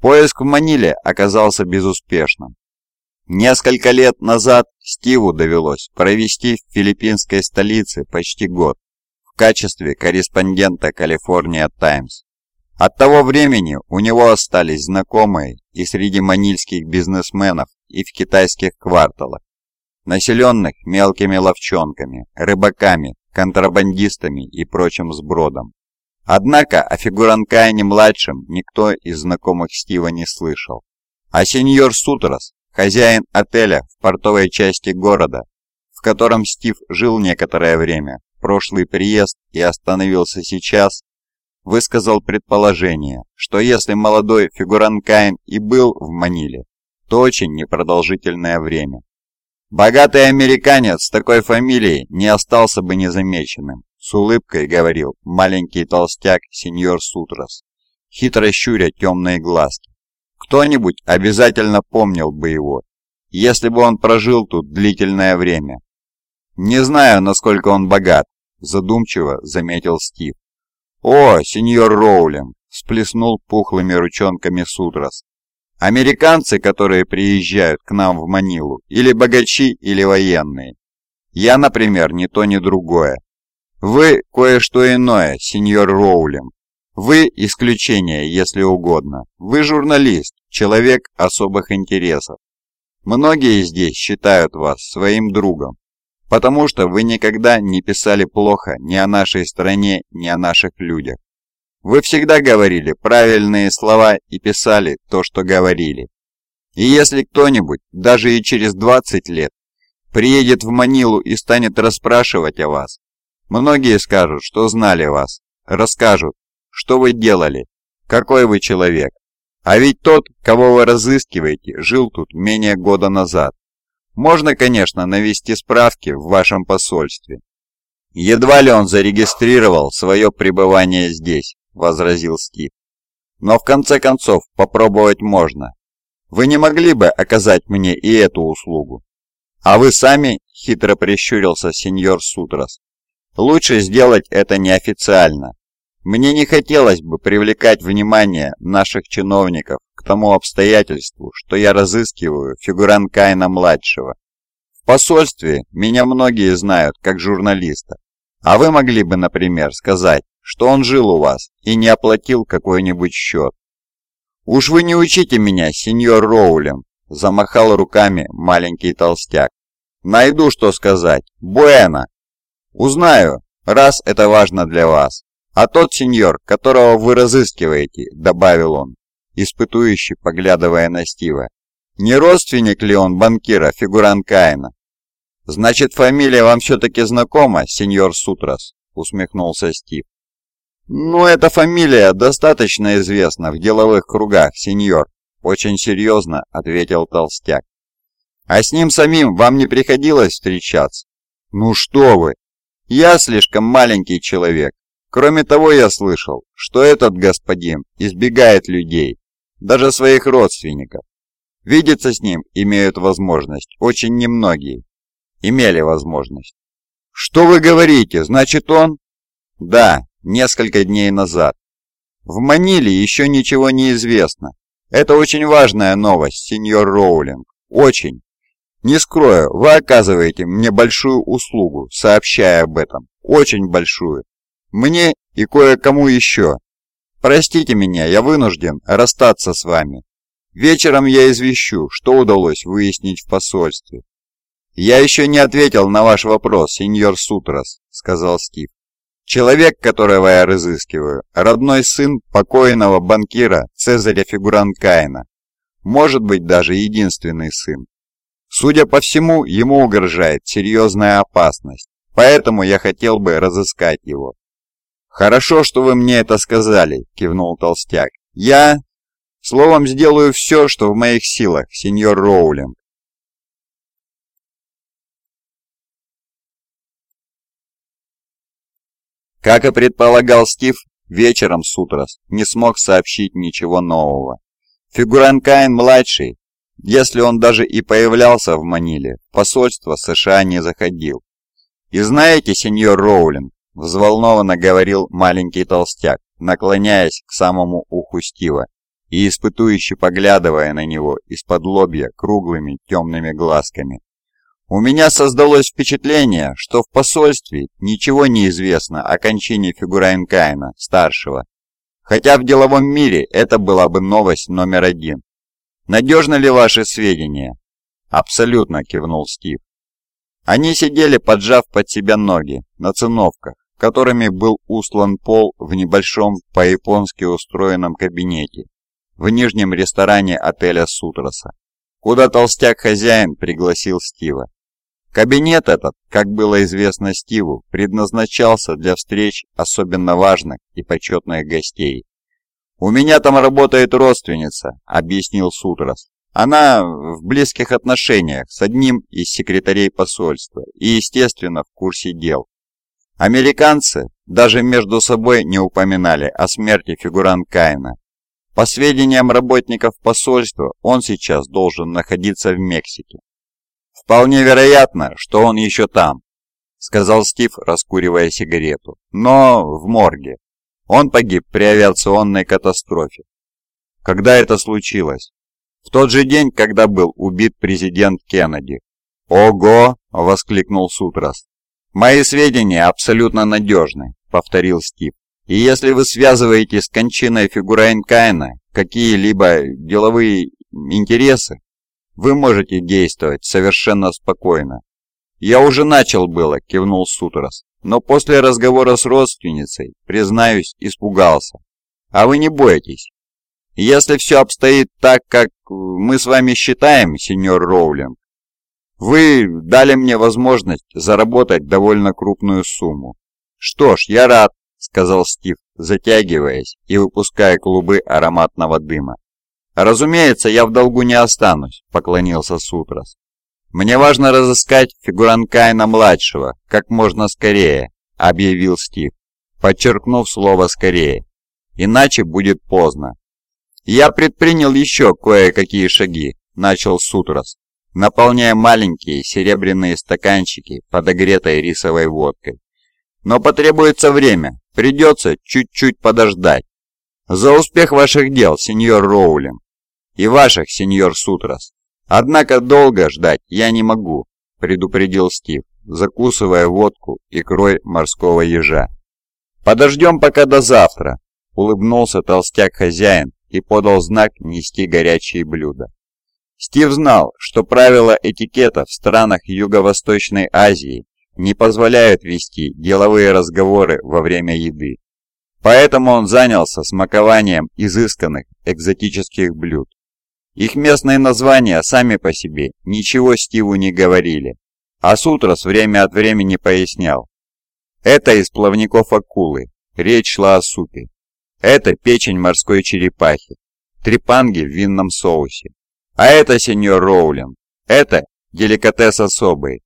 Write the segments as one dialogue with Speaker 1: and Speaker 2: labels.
Speaker 1: Поиск в Маниле оказался безуспешным. Несколько лет назад Стиву довелось провести в филиппинской столице почти год в качестве корреспондента Калифорния Таймс. От того времени у него остались знакомые и среди манильских бизнесменов, и в китайских кварталах, населенных мелкими ловчонками, рыбаками, контрабандистами и прочим сбродом. Однако о Фигуранкайне-младшем никто из знакомых Стива не слышал. А сеньор Сутрас, хозяин отеля в портовой части города, в котором Стив жил некоторое время, прошлый приезд и остановился сейчас, высказал предположение, что если молодой Фигуранкайн и был в Маниле, то очень непродолжительное время. Богатый американец с такой фамилией не остался бы незамеченным, с улыбкой говорил маленький толстяк сеньор Сутрас, хитро щуря темные глазки. Кто-нибудь обязательно помнил бы его, если бы он прожил тут длительное время. «Не знаю, насколько он богат», – задумчиво заметил Стив. «О, сеньор Роулинг!» – сплеснул пухлыми ручонками Сутрас. «Американцы, которые приезжают к нам в Манилу, или богачи, или военные. Я, например, ни то, ни другое. Вы кое-что иное, сеньор Роулинг. Вы исключение, если угодно. Вы журналист, человек особых интересов. Многие здесь считают вас своим другом, потому что вы никогда не писали плохо ни о нашей стране, ни о наших людях. Вы всегда говорили правильные слова и писали то, что говорили. И если кто-нибудь, даже и через 20 лет, приедет в Манилу и станет расспрашивать о вас, многие скажут, что знали вас, расскажут, что вы делали, какой вы человек. А ведь тот, кого вы разыскиваете, жил тут менее года назад. Можно, конечно, навести справки в вашем посольстве. Едва ли он зарегистрировал свое пребывание здесь, возразил Стив. Но в конце концов попробовать можно. Вы не могли бы оказать мне и эту услугу? А вы сами, хитро прищурился сеньор Сутрас. Лучше сделать это неофициально. Мне не хотелось бы привлекать внимание наших чиновников к тому обстоятельству, что я разыскиваю фигурант Каина-младшего. В посольстве меня многие знают как журналиста, а вы могли бы, например, сказать, что он жил у вас и не оплатил какой-нибудь счет. «Уж вы не учите меня, сеньор Роулем», – замахал руками маленький толстяк. «Найду, что сказать. Буэна. Узнаю, раз это важно для вас. А тот сеньор, которого вы разыскиваете», – добавил он, испытующий, поглядывая на Стива. Не родственник ли он банкира, фигурант Каина? «Значит, фамилия вам все-таки знакома, сеньор Сутрас?» – усмехнулся Стив. «Ну, эта фамилия достаточно известна в деловых кругах, сеньор», – очень серьезно ответил Толстяк. «А с ним самим вам не приходилось встречаться?» «Ну что вы! Я слишком маленький человек. Кроме того, я слышал, что этот господин избегает людей, даже своих родственников. Видеться с ним имеют возможность очень немногие. Имели возможность. Что вы говорите, значит он? Да, несколько дней назад. В Маниле еще ничего не известно. Это очень важная новость, сеньор Роулинг. Очень. Не скрою, вы оказываете мне большую услугу, сообщая об этом. Очень большую. Мне и кое-кому еще. Простите меня, я вынужден расстаться с вами. Вечером я извещу, что удалось выяснить в посольстве. «Я еще не ответил на ваш вопрос, сеньор Сутрас», — сказал Стив. «Человек, которого я разыскиваю, родной сын покойного банкира Цезаря Фигуранкаина. Может быть, даже единственный сын. Судя по всему, ему угрожает серьезная опасность, поэтому я хотел бы разыскать его. «Хорошо, что вы мне это сказали», — кивнул Толстяк. «Я...» «Словом, сделаю все, что в моих силах, сеньор Роулинг». Как и предполагал Стив, вечером Сутрас не смог сообщить ничего нового. Фигурант Каин-младший, если он даже и появлялся в Маниле, посольство США не заходил. И знаете, сеньор Роулинг, – взволнованно говорил маленький толстяк, наклоняясь к самому уху Стива. и испытующе поглядывая на него из-под лобья круглыми темными глазками. У меня создалось впечатление, что в посольстве ничего не известно о кончине Фигурайнкайна, старшего, хотя в деловом мире это была бы новость номер один. Надежны ли ваши сведения? Абсолютно, кивнул Стив. Они сидели, поджав под себя ноги, на циновках, которыми был устлан пол в небольшом по-японски устроенном кабинете в нижнем ресторане отеля Сутраса, куда толстяк-хозяин пригласил Стива. Кабинет этот, как было известно Стиву, предназначался для встреч особенно важных и почетных гостей. «У меня там работает родственница», — объяснил Сутрас. «Она в близких отношениях с одним из секретарей посольства и, естественно, в курсе дел. Американцы даже между собой не упоминали о смерти фигурант Каина. По сведениям работников посольства, он сейчас должен находиться в Мексике. «Вполне вероятно, что он еще там», — сказал Стив, раскуривая сигарету. «Но в морге. Он погиб при авиационной катастрофе». «Когда это случилось?» «В тот же день, когда был убит президент Кеннеди». «Ого!» — воскликнул Сутрас. «Мои сведения абсолютно надежны», — повторил Стив. «И если вы связываете с кончиной Фигурайнкайна какие-либо деловые интересы, вы можете действовать совершенно спокойно». «Я уже начал было», — кивнул Сутрас. «Но после разговора с родственницей, признаюсь, испугался. А вы не бойтесь. Если все обстоит так, как мы с вами считаем, сеньор Роулинг, вы дали мне возможность заработать довольно крупную сумму. Что ж, я рад, сказал Стив, затягиваясь и выпуская клубы ароматного дыма. «Разумеется, я в долгу не останусь», — поклонился Сутрас. «Мне важно разыскать Фигуранкайна-младшего как можно скорее», — объявил Стив, подчеркнув слово «скорее». «Иначе будет поздно». «Я предпринял еще кое-какие шаги», — начал Сутрас, наполняя маленькие серебряные стаканчики подогретой рисовой водкой. «Но потребуется время, придется чуть-чуть подождать. За успех ваших дел, сеньор Роулин, и ваших, сеньор Сутрас. Однако долго ждать я не могу», — предупредил Стив, закусывая водку икрой морского ежа. «Подождем пока до завтра», — улыбнулся толстяк-хозяин и подал знак нести горячие блюда. Стив знал, что правила этикета в странах Юго-Восточной Азии не позволяют вести деловые разговоры во время еды. Поэтому он занялся смакованием изысканных экзотических блюд. Их местные названия сами по себе ничего Стиву не говорили, а Сутрас время от времени пояснял. Это из плавников акулы, речь шла о супе. Это печень морской черепахи, трепанги в винном соусе, а это, сеньор Роулин, это деликатес особый.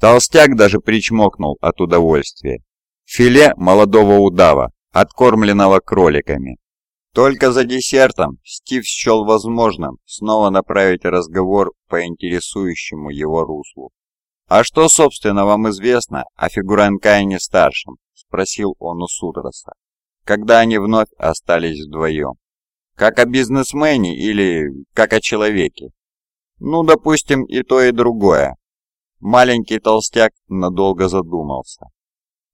Speaker 1: Толстяк даже причмокнул от удовольствия. Филе молодого удава, откормленного кроликами. Только за десертом Стив счел возможным снова направить разговор по интересующему его руслу. «А что, собственно, вам известно о Фигуранкайне-старшем?» – спросил он у Судраса, когда они вновь остались вдвоем. Как о бизнесмене или как о человеке? Ну, допустим, и то, и другое. Маленький толстяк надолго задумался.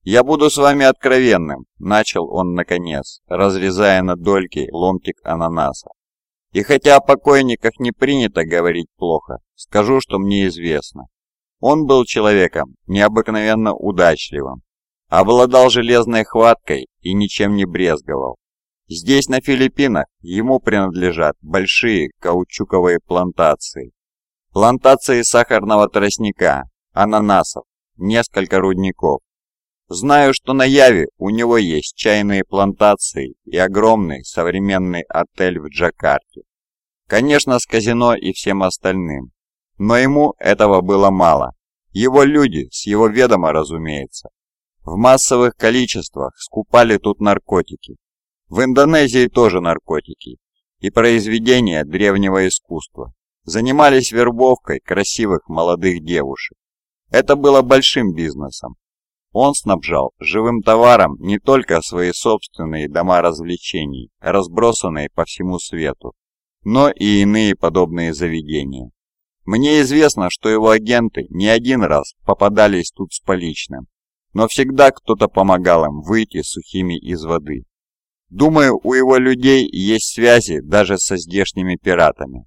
Speaker 1: «Я буду с вами откровенным», — начал он наконец, разрезая на дольки ломтик ананаса. «И хотя о покойниках не принято говорить плохо, скажу, что мне известно. Он был человеком необыкновенно удачливым, обладал железной хваткой и ничем не брезговал. Здесь, на Филиппинах, ему принадлежат большие каучуковые плантации. Плантации сахарного тростника, ананасов, несколько рудников. Знаю, что на Яве у него есть чайные плантации и огромный современный отель в Джакарте. Конечно, с казино и всем остальным. Но ему этого было мало. Его люди, с его ведома, разумеется, в массовых количествах скупали тут наркотики, в Индонезии тоже наркотики и произведения древнего искусства. Занимались вербовкой красивых молодых девушек. Это было большим бизнесом. Он снабжал живым товаром не только свои собственные дома развлечений, разбросанные по всему свету, но и иные подобные заведения. Мне известно, что его агенты не один раз попадались тут с поличным, но всегда кто-то помогал им выйти сухими из воды. Думаю, у его людей есть связи даже со здешними пиратами.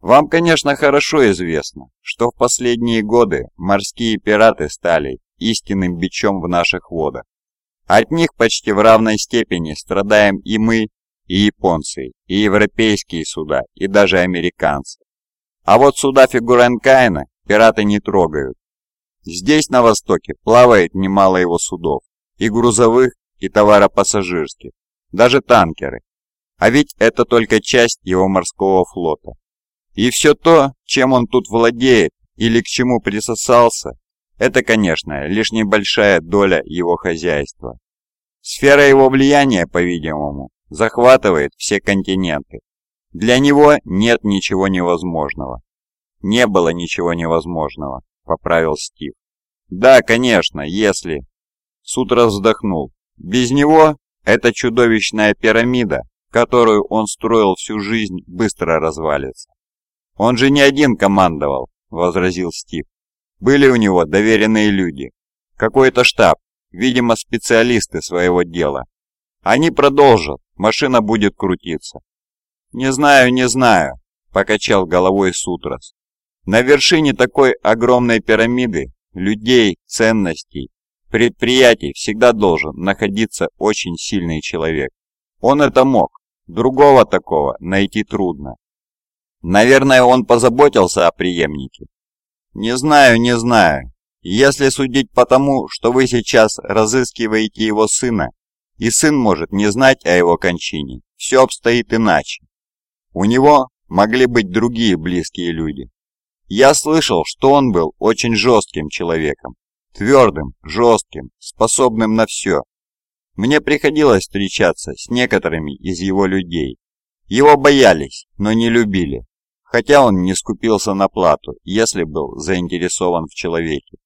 Speaker 1: Вам, конечно, хорошо известно, что в последние годы морские пираты стали истинным бичом в наших водах. От них почти в равной степени страдаем и мы, и японцы, и европейские суда, и даже американцы. А вот суда Фигуренкайна пираты не трогают. Здесь, на востоке, плавает немало его судов, и грузовых, и товаропассажирских, даже танкеры. А ведь это только часть его морского флота. И все то, чем он тут владеет или к чему присосался, это, конечно, лишь небольшая доля его хозяйства. Сфера его влияния, по-видимому, захватывает все континенты. Для него нет ничего невозможного. Не было ничего невозможного, поправил Стив. Да, конечно, если... Сутра вздохнул. Без него эта чудовищная пирамида, которую он строил всю жизнь, быстро развалится. Он же не один командовал, возразил Стив. Были у него доверенные люди. Какой-то штаб, видимо, специалисты своего дела. Они продолжат, машина будет крутиться. «Не знаю, не знаю», – покачал головой Сутрас. «На вершине такой огромной пирамиды людей, ценностей, предприятий всегда должен находиться очень сильный человек. Он это мог, другого такого найти трудно. Наверное, он позаботился о преемнике. «Не знаю, не знаю. Если судить по тому, что вы сейчас разыскиваете его сына, и сын может не знать о его кончине, все обстоит иначе. У него могли быть другие близкие люди. Я слышал, что он был очень жестким человеком, твердым, жестким, способным на все. Мне приходилось встречаться с некоторыми из его людей. Его боялись, но не любили хотя он не скупился на плату, если был заинтересован в человеке.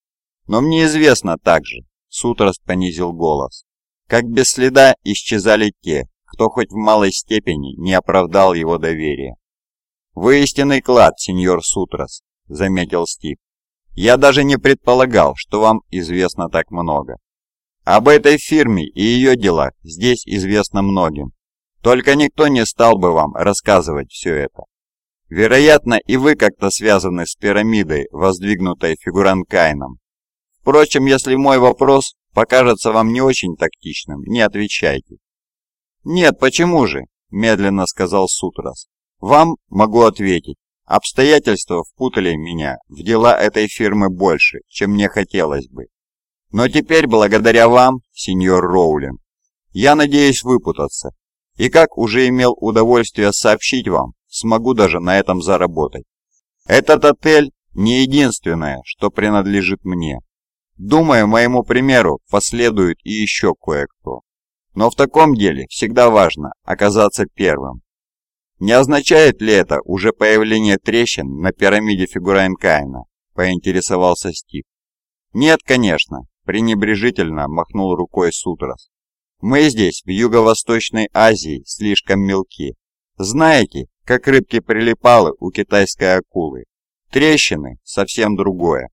Speaker 1: Но мне известно также, Сутрас понизил голос, как без следа исчезали те, кто хоть в малой степени не оправдал его доверие. «Вы истинный клад, сеньор Сутрас», — заметил Стив. «Я даже не предполагал, что вам известно так много. Об этой фирме и ее делах здесь известно многим. Только никто не стал бы вам рассказывать все это. Вероятно, и вы как-то связаны с пирамидой, воздвигнутой фигуранкайном. Впрочем, если мой вопрос покажется вам не очень тактичным, не отвечайте. «Нет, почему же?» – медленно сказал Сутрас. «Вам могу ответить. Обстоятельства впутали меня в дела этой фирмы больше, чем мне хотелось бы. Но теперь, благодаря вам, сеньор Роулин, я надеюсь выпутаться. И как уже имел удовольствие сообщить вам, смогу даже на этом заработать. Этот отель не единственное, что принадлежит мне. Думаю, моему примеру последует и еще кое-кто. Но в таком деле всегда важно оказаться первым. Не означает ли это уже появление трещин на пирамиде Фигурайнкайна? Поинтересовался Стив. Нет, конечно, пренебрежительно махнул рукой Сутрас. Мы здесь, в Юго-Восточной Азии, слишком мелки. Знаете, как рыбки прилипалы у китайской акулы. Трещины – совсем другое.